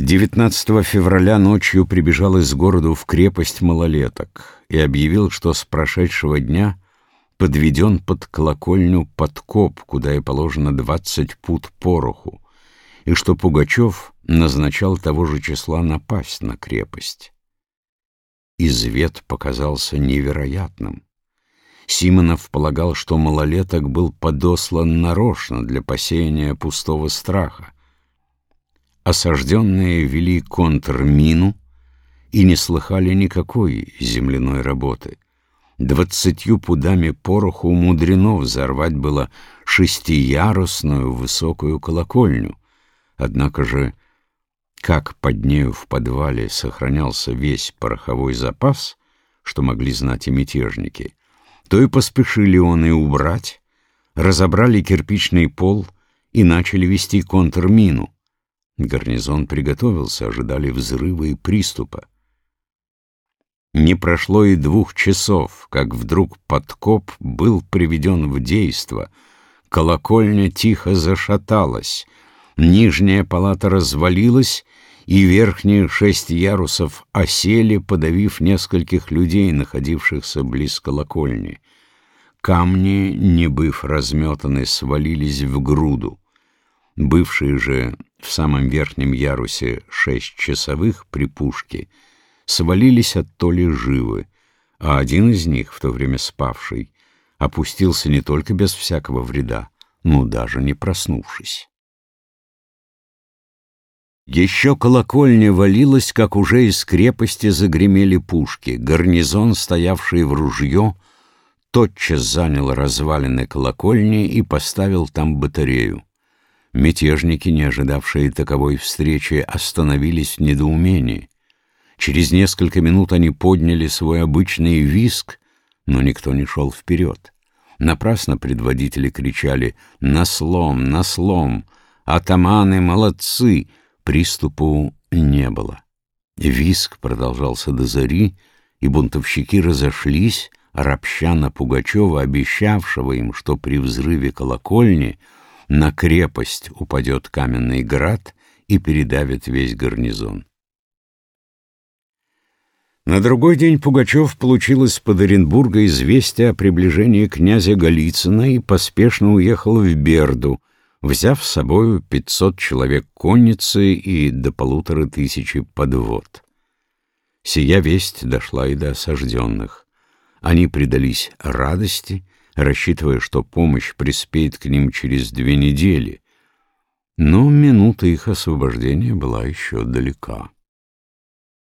19 февраля ночью прибежал из города в крепость малолеток и объявил, что с прошедшего дня подведен под колокольню подкоп, куда и положено 20 пут пороху, и что Пугачев назначал того же числа напасть на крепость. Извет показался невероятным. Симонов полагал, что малолеток был подослан нарочно для посеяния пустого страха, осажденные вели контрмину и не слыхали никакой земляной работы. Двадцатью пудами пороху мудрено взорвать было шестиярусную высокую колокольню. Однако же, как под нею в подвале сохранялся весь пороховой запас, что могли знать и мятежники, то и поспешили он и убрать, разобрали кирпичный пол и начали вести контрмину. Гарнизон приготовился, ожидали взрыва и приступа. Не прошло и двух часов, как вдруг подкоп был приведен в действо. Колокольня тихо зашаталась, нижняя палата развалилась, и верхние шесть ярусов осели, подавив нескольких людей, находившихся близ колокольни. Камни, не быв разметаны, свалились в груду. Бывшие же в самом верхнем ярусе шесть часовых при пушке свалились от толи живы, а один из них, в то время спавший, опустился не только без всякого вреда, но даже не проснувшись. Еще колокольня валилась, как уже из крепости загремели пушки. Гарнизон, стоявший в ружье, тотчас занял развалины колокольни и поставил там батарею. Мятежники, не ожидавшие таковой встречи, остановились в недоумении. Через несколько минут они подняли свой обычный виск, но никто не шел вперед. Напрасно предводители кричали «На слом! На слом! Атаманы молодцы!» Приступу не было. Виск продолжался до зари, и бунтовщики разошлись, ропща на Пугачева, обещавшего им, что при взрыве колокольни — на крепость упадет каменный град и передавит весь гарнизон. На другой день Пугачев получил из-под Оренбурга известие о приближении князя Голицына и поспешно уехал в Берду, взяв с собою пятьсот человек конницы и до полутора тысячи подвод. Сия весть дошла и до осажденных. Они предались радости рассчитывая, что помощь приспеет к ним через две недели. Но минута их освобождения была еще далека.